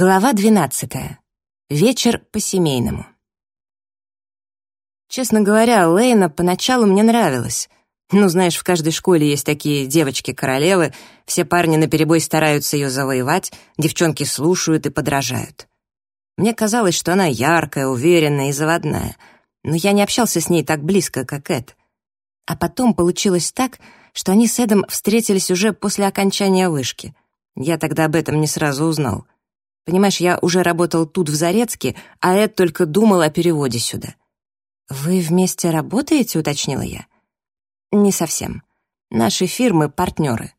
Глава 12. Вечер по-семейному. Честно говоря, Лейна поначалу мне нравилась. Ну, знаешь, в каждой школе есть такие девочки-королевы, все парни наперебой стараются ее завоевать, девчонки слушают и подражают. Мне казалось, что она яркая, уверенная и заводная, но я не общался с ней так близко, как Эд. А потом получилось так, что они с Эдом встретились уже после окончания вышки. Я тогда об этом не сразу узнал — Понимаешь, я уже работал тут, в Зарецке, а Эд только думал о переводе сюда. «Вы вместе работаете?» — уточнила я. «Не совсем. Наши фирмы — партнеры.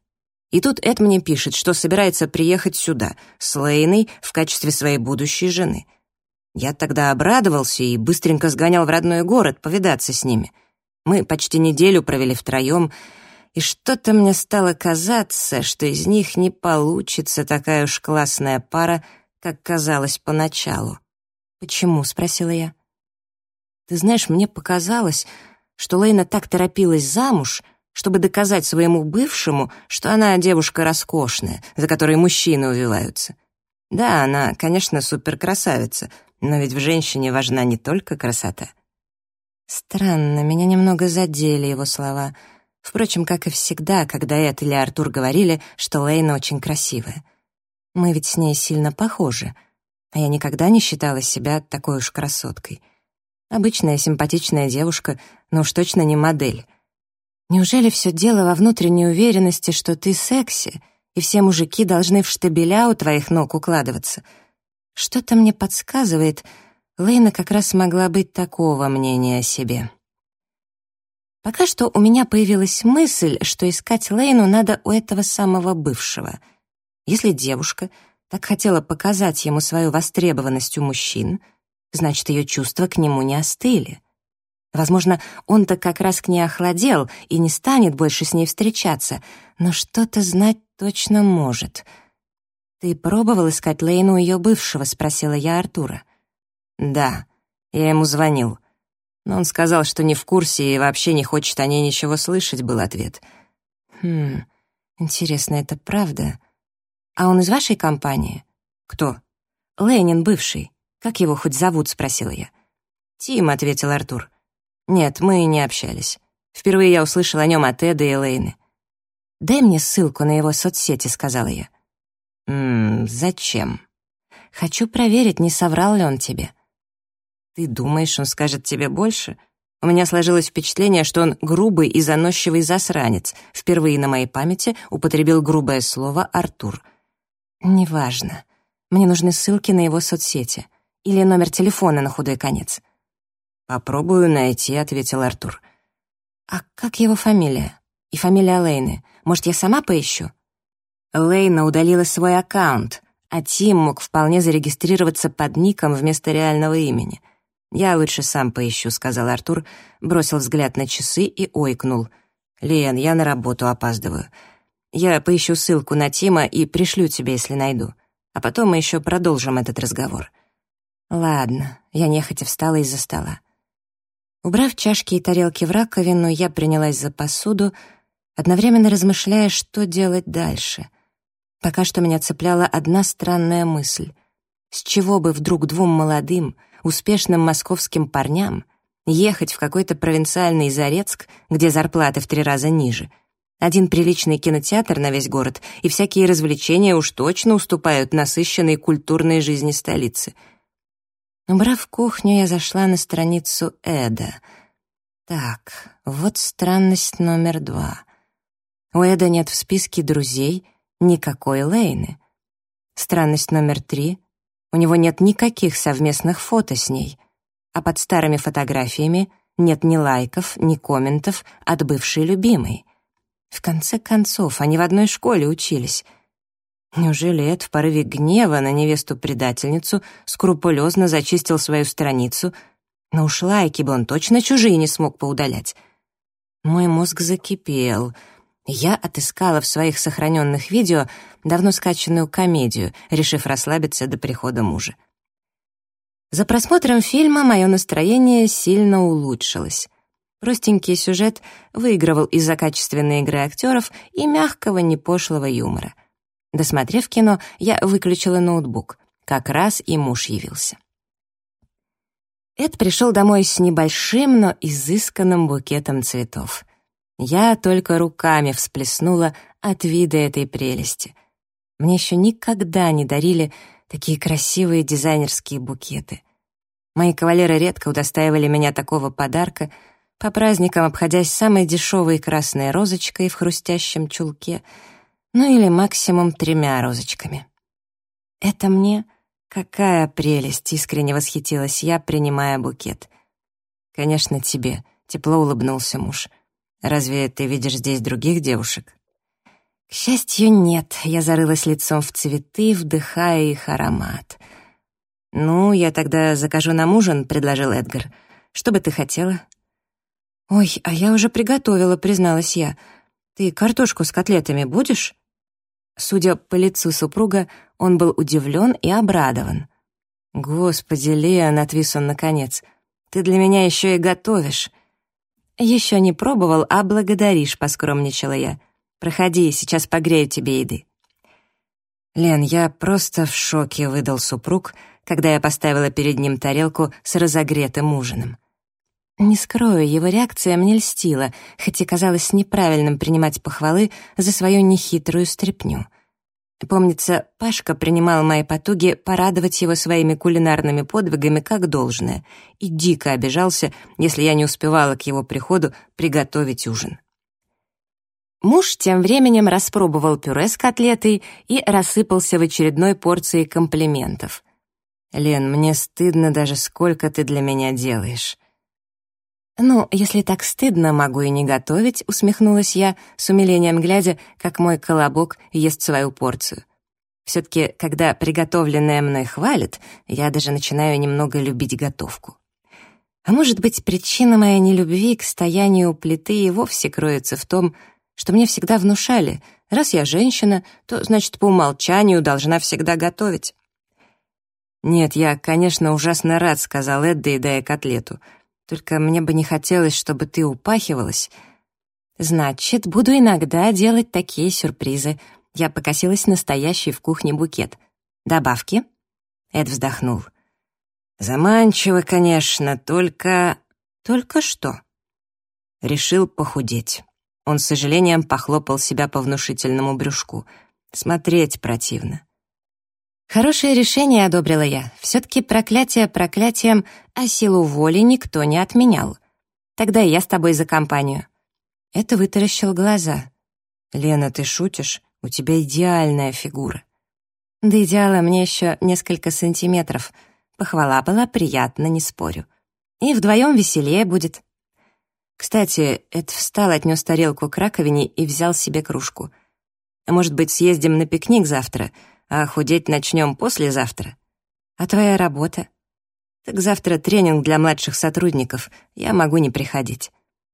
И тут Эд мне пишет, что собирается приехать сюда, с Лейной, в качестве своей будущей жены. Я тогда обрадовался и быстренько сгонял в родной город повидаться с ними. Мы почти неделю провели втроем, и что-то мне стало казаться, что из них не получится такая уж классная пара, как казалось поначалу. «Почему?» — спросила я. «Ты знаешь, мне показалось, что Лейна так торопилась замуж, чтобы доказать своему бывшему, что она девушка роскошная, за которой мужчины увиваются. Да, она, конечно, суперкрасавица, но ведь в женщине важна не только красота». Странно, меня немного задели его слова. Впрочем, как и всегда, когда Эд или Артур говорили, что Лейна очень красивая. Мы ведь с ней сильно похожи. А я никогда не считала себя такой уж красоткой. Обычная симпатичная девушка, но уж точно не модель. Неужели все дело во внутренней уверенности, что ты секси, и все мужики должны в штабеля у твоих ног укладываться? Что-то мне подсказывает, Лейна как раз могла быть такого мнения о себе. Пока что у меня появилась мысль, что искать Лейну надо у этого самого бывшего — если девушка так хотела показать ему свою востребованность у мужчин, значит, ее чувства к нему не остыли. Возможно, он-то как раз к ней охладел и не станет больше с ней встречаться, но что-то знать точно может. «Ты пробовал искать Лейну ее бывшего?» — спросила я Артура. «Да, я ему звонил. Но он сказал, что не в курсе и вообще не хочет о ней ничего слышать», — был ответ. «Хм, интересно, это правда?» «А он из вашей компании?» «Кто?» «Ленин, бывший. Как его хоть зовут?» — спросила я. «Тим», — ответил Артур. «Нет, мы не общались. Впервые я услышал о нем от Эда и Лейны». «Дай мне ссылку на его соцсети», — сказала я. «Ммм, зачем?» «Хочу проверить, не соврал ли он тебе». «Ты думаешь, он скажет тебе больше?» У меня сложилось впечатление, что он грубый и заносчивый засранец. Впервые на моей памяти употребил грубое слово «Артур». «Неважно. Мне нужны ссылки на его соцсети. Или номер телефона на худой конец». «Попробую найти», — ответил Артур. «А как его фамилия? И фамилия Лейны? Может, я сама поищу?» Лейна удалила свой аккаунт, а Тим мог вполне зарегистрироваться под ником вместо реального имени. «Я лучше сам поищу», — сказал Артур, бросил взгляд на часы и ойкнул. «Лен, я на работу опаздываю. Я поищу ссылку на Тима и пришлю тебе, если найду. А потом мы еще продолжим этот разговор». «Ладно», — я нехотя встала из-за стола. Убрав чашки и тарелки в раковину, я принялась за посуду, одновременно размышляя, что делать дальше. Пока что меня цепляла одна странная мысль. С чего бы вдруг двум молодым, успешным московским парням ехать в какой-то провинциальный Зарецк, где зарплаты в три раза ниже — один приличный кинотеатр на весь город, и всякие развлечения уж точно уступают насыщенной культурной жизни столицы. Убрав кухню, я зашла на страницу Эда. Так, вот странность номер два. У Эда нет в списке друзей никакой Лейны. Странность номер три. У него нет никаких совместных фото с ней, а под старыми фотографиями нет ни лайков, ни комментов от бывшей любимой. В конце концов, они в одной школе учились. Неужели Эд в порыве гнева на невесту-предательницу скрупулезно зачистил свою страницу, но уж лайки бы он точно чужие не смог поудалять? Мой мозг закипел. Я отыскала в своих сохраненных видео давно скачанную комедию, решив расслабиться до прихода мужа. За просмотром фильма мое настроение сильно улучшилось. Простенький сюжет выигрывал из-за качественной игры актеров и мягкого, непошлого юмора. Досмотрев кино, я выключила ноутбук. как раз и муж явился. Эд пришел домой с небольшим, но изысканным букетом цветов. Я только руками всплеснула от вида этой прелести. Мне еще никогда не дарили такие красивые дизайнерские букеты. Мои кавалеры редко удостаивали меня такого подарка, по праздникам обходясь самой дешевой красной розочкой в хрустящем чулке, ну или максимум тремя розочками. Это мне «Какая прелесть!» — искренне восхитилась я, принимая букет. «Конечно, тебе», — тепло улыбнулся муж. «Разве ты видишь здесь других девушек?» К счастью, нет. Я зарылась лицом в цветы, вдыхая их аромат. «Ну, я тогда закажу нам ужин», — предложил Эдгар. «Что бы ты хотела?» «Ой, а я уже приготовила», — призналась я. «Ты картошку с котлетами будешь?» Судя по лицу супруга, он был удивлен и обрадован. «Господи, Леон», — отвис он наконец, — «ты для меня еще и готовишь». «Еще не пробовал, а благодаришь», — поскромничала я. «Проходи, сейчас погрею тебе еды». «Лен, я просто в шоке», — выдал супруг, когда я поставила перед ним тарелку с разогретым ужином. Не скрою, его реакция мне льстила, хоть и казалось неправильным принимать похвалы за свою нехитрую стряпню — Помнится, Пашка принимал мои потуги порадовать его своими кулинарными подвигами как должное и дико обижался, если я не успевала к его приходу приготовить ужин. Муж тем временем распробовал пюре с котлетой и рассыпался в очередной порции комплиментов. «Лен, мне стыдно даже, сколько ты для меня делаешь». «Ну, если так стыдно, могу и не готовить», — усмехнулась я, с умилением глядя, как мой колобок ест свою порцию. Все-таки, когда приготовленное мной хвалят, я даже начинаю немного любить готовку. А может быть, причина моей нелюбви к стоянию плиты и вовсе кроется в том, что мне всегда внушали, раз я женщина, то, значит, по умолчанию должна всегда готовить. «Нет, я, конечно, ужасно рад», — сказал Эд, доедая котлету — только мне бы не хотелось, чтобы ты упахивалась. Значит, буду иногда делать такие сюрпризы. Я покосилась настоящий в кухне букет. Добавки? Эд вздохнул. Заманчиво, конечно, только... Только что? Решил похудеть. Он с сожалением похлопал себя по внушительному брюшку. Смотреть противно. Хорошее решение одобрила я. Все-таки проклятие проклятием, а силу воли никто не отменял. Тогда я с тобой за компанию. Это вытаращил глаза. Лена, ты шутишь? У тебя идеальная фигура. До идеала мне еще несколько сантиметров. Похвала была приятна, не спорю. И вдвоем веселее будет. Кстати, Эд встал, отнес тарелку к раковине и взял себе кружку. Может быть, съездим на пикник завтра — а худеть начнем послезавтра. А твоя работа? Так завтра тренинг для младших сотрудников, я могу не приходить.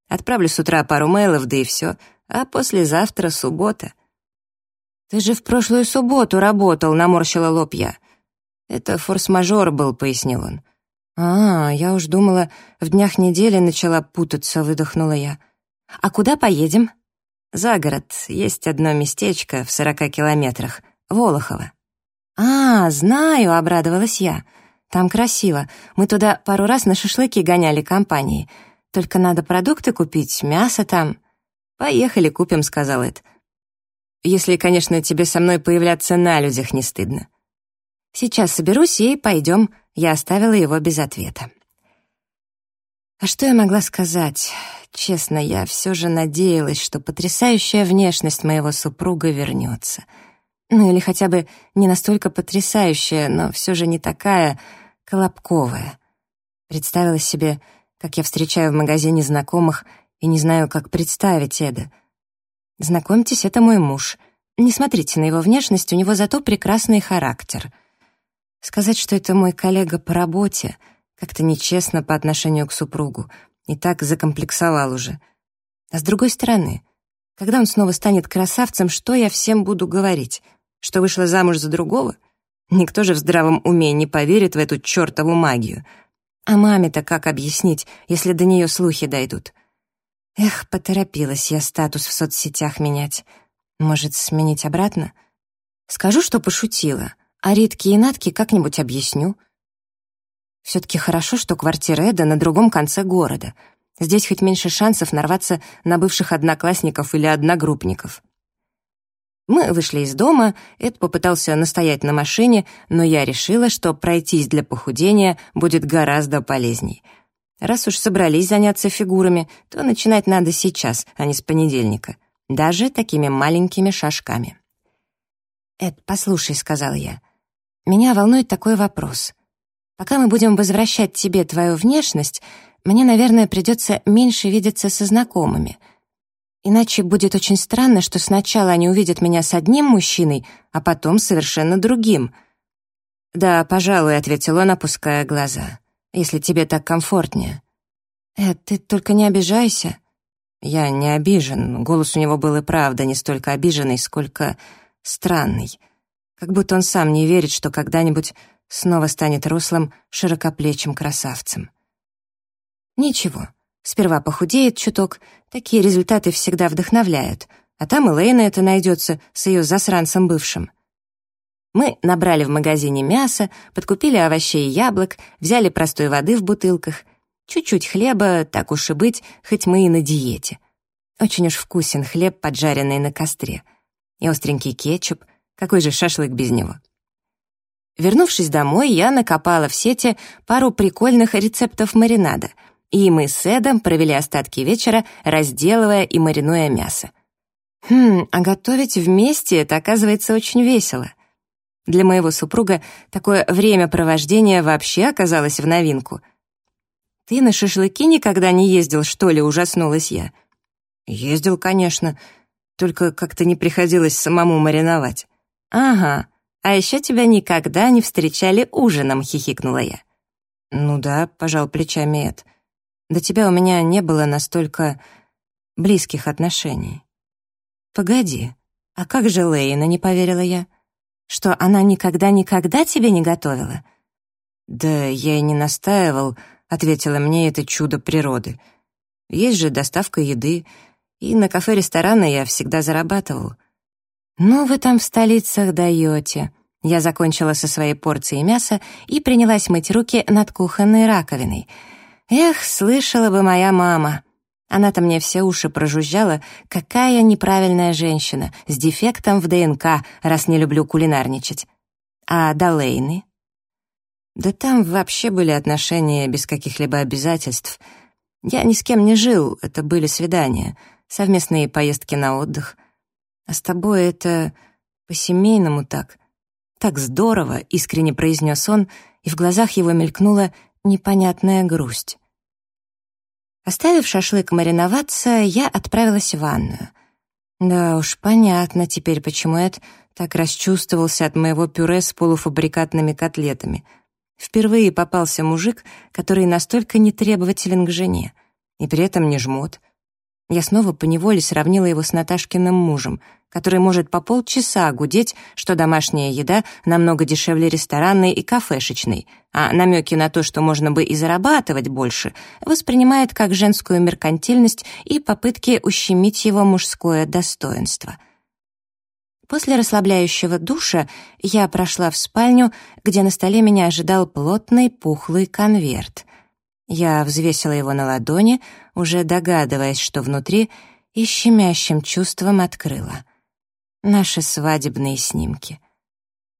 Отправлю с утра пару мейлов, да и все, а послезавтра суббота. Ты же в прошлую субботу работал, наморщила лоб я. Это форс-мажор был, пояснил он. «А, я уж думала, в днях недели начала путаться», — выдохнула я. «А куда поедем?» «За город. Есть одно местечко в сорока километрах. Волохова. «А, знаю», — обрадовалась я. «Там красиво. Мы туда пару раз на шашлыки гоняли компанией. Только надо продукты купить, мясо там». «Поехали, купим», — сказал Эд. «Если, конечно, тебе со мной появляться на людях не стыдно». «Сейчас соберусь и пойдем», — я оставила его без ответа. А что я могла сказать? Честно, я все же надеялась, что потрясающая внешность моего супруга вернется — ну или хотя бы не настолько потрясающая, но все же не такая колобковая. Представила себе, как я встречаю в магазине знакомых и не знаю, как представить Эда. Знакомьтесь, это мой муж. Не смотрите на его внешность, у него зато прекрасный характер. Сказать, что это мой коллега по работе, как-то нечестно по отношению к супругу, и так закомплексовал уже. А с другой стороны, когда он снова станет красавцем, что я всем буду говорить — что вышла замуж за другого? Никто же в здравом уме не поверит в эту чертову магию. А маме-то как объяснить, если до нее слухи дойдут? Эх, поторопилась я статус в соцсетях менять. Может, сменить обратно? Скажу, что пошутила, А Ритке и Натке как-нибудь объясню. Все-таки хорошо, что квартира Эда на другом конце города. Здесь хоть меньше шансов нарваться на бывших одноклассников или одногруппников. Мы вышли из дома, Эд попытался настоять на машине, но я решила, что пройтись для похудения будет гораздо полезней. Раз уж собрались заняться фигурами, то начинать надо сейчас, а не с понедельника. Даже такими маленькими шажками. «Эд, послушай», — сказал я, — «меня волнует такой вопрос. Пока мы будем возвращать тебе твою внешность, мне, наверное, придется меньше видеться со знакомыми. Иначе будет очень странно, что сначала они увидят меня с одним мужчиной, а потом совершенно другим. «Да, пожалуй», — ответил он, опуская глаза, «если тебе так комфортнее». «Эд, ты только не обижайся». Я не обижен. Голос у него был и правда не столько обиженный, сколько странный. Как будто он сам не верит, что когда-нибудь снова станет рослым, широкоплечим красавцем. Ничего, сперва похудеет чуток, такие результаты всегда вдохновляют, а там и Лейна это найдется с ее засранцем бывшим. Мы набрали в магазине мясо, подкупили овощей и яблок, взяли простой воды в бутылках, чуть-чуть хлеба, так уж и быть, хоть мы и на диете. Очень уж вкусен хлеб, поджаренный на костре. И остренький кетчуп, какой же шашлык без него. Вернувшись домой, я накопала в сети пару прикольных рецептов маринада, и мы с Эдом провели остатки вечера, разделывая и маринуя мясо. Хм, а готовить вместе — это, оказывается, очень весело. Для моего супруга такое времяпровождение вообще оказалось в новинку. «Ты на шашлыки никогда не ездил, что ли?» — ужаснулась я. «Ездил, конечно, только как-то не приходилось самому мариновать». «Ага», «А еще тебя никогда не встречали ужином», — хихикнула я. «Ну да», — пожал плечами Эд. «До тебя у меня не было настолько близких отношений». «Погоди, а как же Лейна?» — не поверила я. «Что, она никогда-никогда тебе не готовила?» «Да я и не настаивал», — ответила мне это чудо природы. «Есть же доставка еды, и на кафе-рестораны я всегда зарабатывал. «Ну вы там в столицах даете». Я закончила со своей порцией мяса и принялась мыть руки над кухонной раковиной. Эх, слышала бы моя мама. Она-то мне все уши прожужжала, какая неправильная женщина, с дефектом в ДНК, раз не люблю кулинарничать. А Далейны? Да там вообще были отношения без каких-либо обязательств. Я ни с кем не жил, это были свидания, совместные поездки на отдых — а с тобой это по-семейному так. Так здорово, искренне произнес он, и в глазах его мелькнула непонятная грусть. Оставив шашлык мариноваться, я отправилась в ванную. Да уж, понятно теперь, почему Эд так расчувствовался от моего пюре с полуфабрикатными котлетами. Впервые попался мужик, который настолько нетребователен к жене, и при этом не жмот — я снова поневоле сравнила его с Наташкиным мужем, который может по полчаса гудеть, что домашняя еда намного дешевле ресторанной и кафешечной, а намеки на то, что можно бы и зарабатывать больше, воспринимает как женскую меркантильность и попытки ущемить его мужское достоинство. После расслабляющего душа я прошла в спальню, где на столе меня ожидал плотный пухлый конверт — я взвесила его на ладони, уже догадываясь, что внутри, и щемящим чувством открыла. Наши свадебные снимки.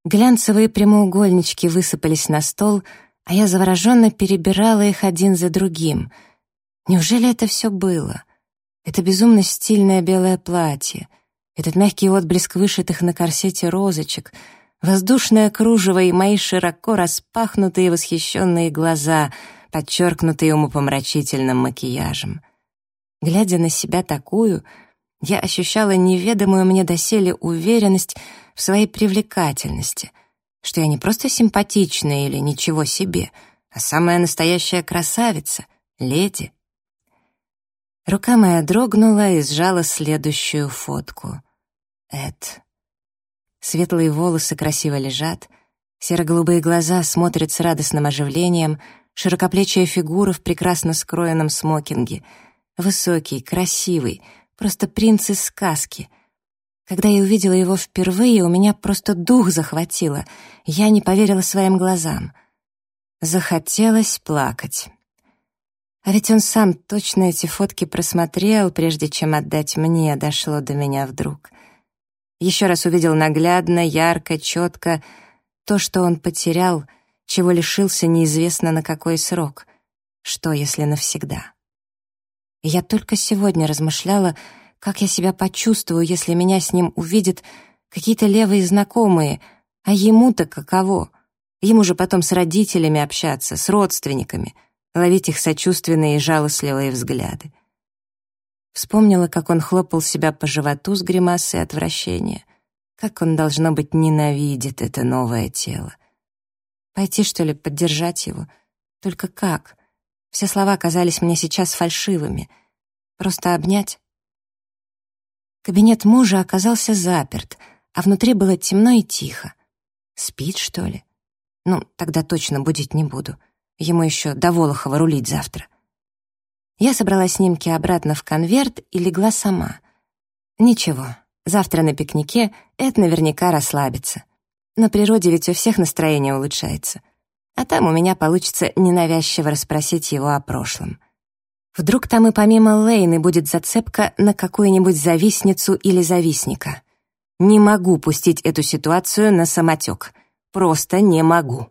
Глянцевые прямоугольнички высыпались на стол, а я завороженно перебирала их один за другим. Неужели это все было? Это безумно стильное белое платье, этот мягкий отблеск вышитых на корсете розочек, воздушное кружево и мои широко распахнутые восхищенные глаза — подчеркнутый умопомрачительным макияжем. Глядя на себя такую, я ощущала неведомую мне доселе уверенность в своей привлекательности, что я не просто симпатичная или ничего себе, а самая настоящая красавица, леди. Рука моя дрогнула и сжала следующую фотку. Эд. Светлые волосы красиво лежат, серо-голубые глаза смотрят с радостным оживлением — широкоплечья фигура в прекрасно скроенном смокинге. Высокий, красивый, просто принц из сказки. Когда я увидела его впервые, у меня просто дух захватило. Я не поверила своим глазам. Захотелось плакать. А ведь он сам точно эти фотки просмотрел, прежде чем отдать мне, дошло до меня вдруг. Еще раз увидел наглядно, ярко, четко то, что он потерял, чего лишился неизвестно на какой срок. Что, если навсегда? Я только сегодня размышляла, как я себя почувствую, если меня с ним увидят какие-то левые знакомые, а ему-то каково? Ему же потом с родителями общаться, с родственниками, ловить их сочувственные и жалостливые взгляды. Вспомнила, как он хлопал себя по животу с гримасой отвращения. Как он, должно быть, ненавидит это новое тело. Пойти, что ли, поддержать его? Только как? Все слова казались мне сейчас фальшивыми. Просто обнять? Кабинет мужа оказался заперт, а внутри было темно и тихо. Спит, что ли? Ну, тогда точно будить не буду. Ему еще до Волохова рулить завтра. Я собрала снимки обратно в конверт и легла сама. Ничего, завтра на пикнике это наверняка расслабится. На природе ведь у всех настроение улучшается. А там у меня получится ненавязчиво расспросить его о прошлом. Вдруг там и помимо Лейны будет зацепка на какую-нибудь завистницу или завистника. Не могу пустить эту ситуацию на самотек. Просто не могу.